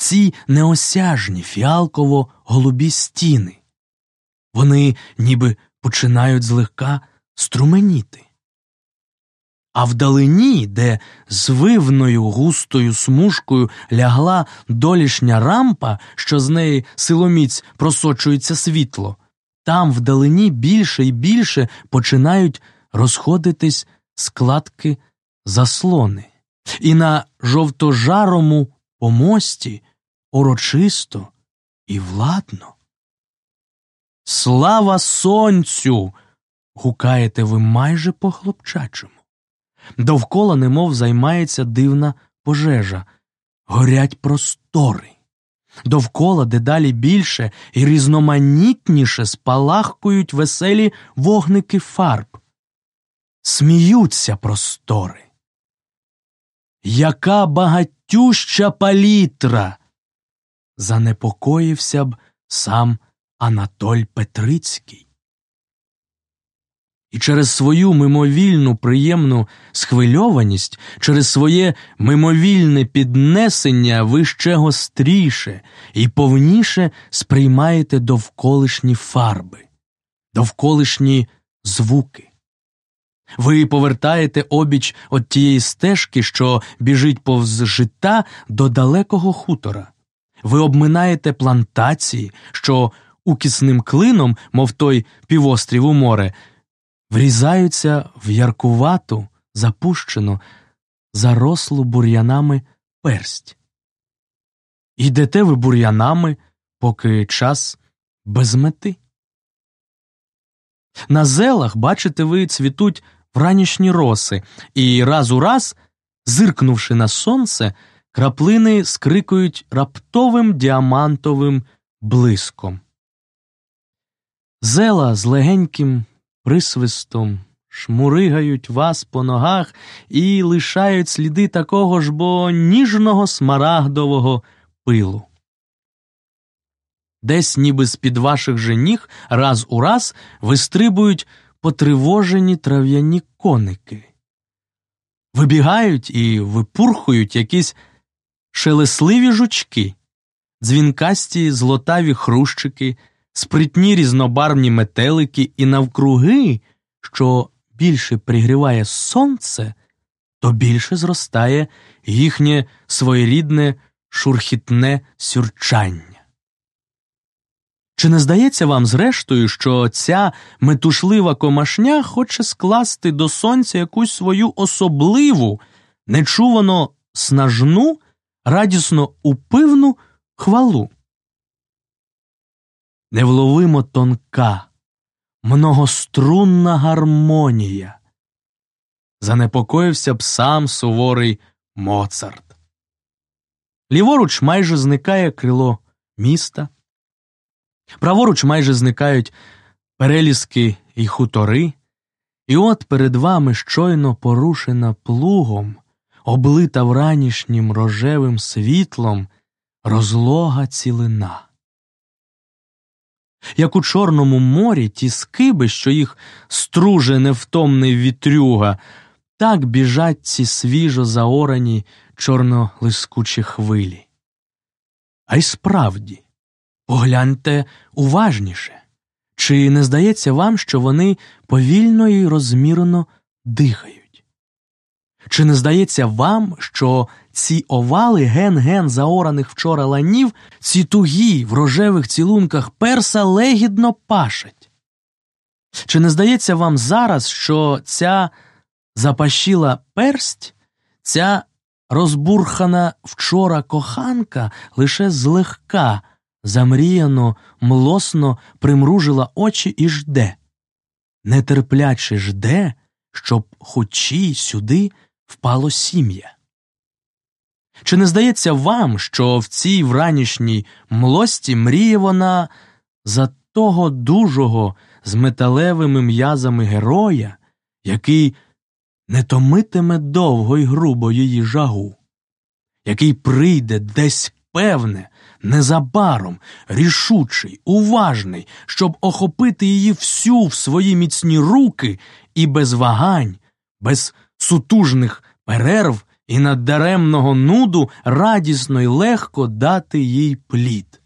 ці неосяжні фіалково голубі стіни. Вони ніби починають злегка струменіти. А вдалині, де звивною густою смужкою лягла долішня рампа, що з неї силоміць просочується світло, там вдалині більше і більше починають розходитись складки заслони, і на жовтожарому помості урочисто і владно. Слава сонцю! гукаєте ви майже по хлопчачому. Довкола немов займається дивна пожежа, горять простори. Довкола дедалі більше і різноманітніше спалахкують веселі вогники фарб. Сміються простори. Яка багатюща палітра! Занепокоївся б сам Анатоль Петрицький. І через свою мимовільну приємну схвильованість, через своє мимовільне піднесення ви ще гостріше і повніше сприймаєте довколишні фарби, довколишні звуки. Ви повертаєте обіч от тієї стежки, що біжить повз жита до далекого хутора. Ви обминаєте плантації, що укісним клином, мов той півострів у море, врізаються в яркувату, запущену, зарослу бур'янами персть. Йдете ви бур'янами, поки час без мети. На зелах, бачите ви, цвітуть вранішні роси, і раз у раз, зиркнувши на сонце, краплини скрикують раптовим діамантовим блиском. Зела з легеньким присвистом шмуригають вас по ногах і лишають сліди такого ж бо ніжного смарагдового пилу. Десь, ніби з під ваших же ніг, раз у раз вистрибують потривожені трав'яні коники. Вибігають і випурхують якісь шелесливі жучки, дзвінкасті злотаві хрущики, спритні різнобарвні метелики і навкруги, що більше пригріває сонце, то більше зростає їхнє своєрідне шурхітне сюрчання. Чи не здається вам, зрештою, що ця метушлива комашня хоче скласти до сонця якусь свою особливу, нечувано снажну, радісно упивну хвалу? Невловимо тонка, многострунна гармонія. Занепокоївся б сам суворий Моцарт. Ліворуч майже зникає крило міста. Праворуч майже зникають переліски й хутори, і от перед вами щойно порушена плугом, облита вранішнім рожевим світлом, розлога цілина. Як у Чорному морі ті скиби, що їх струже невтомний вітрюга, так біжать ці свіжо заорані чорнолискучі хвилі. А й справді. Погляньте уважніше. Чи не здається вам, що вони повільно і розмірено дихають? Чи не здається вам, що ці овали ген-ген заораних вчора ланів, ці тугі в рожевих цілунках перса легідно пашать? Чи не здається вам зараз, що ця запашіла персть, ця розбурхана вчора коханка лише злегка замріяно, млосно примружила очі і жде, нетерпляче жде, щоб хочі сюди впало сім'я. Чи не здається вам, що в цій вранішній млості мріє вона за того дужого з металевими м'язами героя, який не томитиме довго й грубо її жагу, який прийде десь певне, незабаром, рішучий, уважний, щоб охопити її всю в свої міцні руки і без вагань, без сутужних перерв і наддаремного нуду радісно й легко дати їй плід.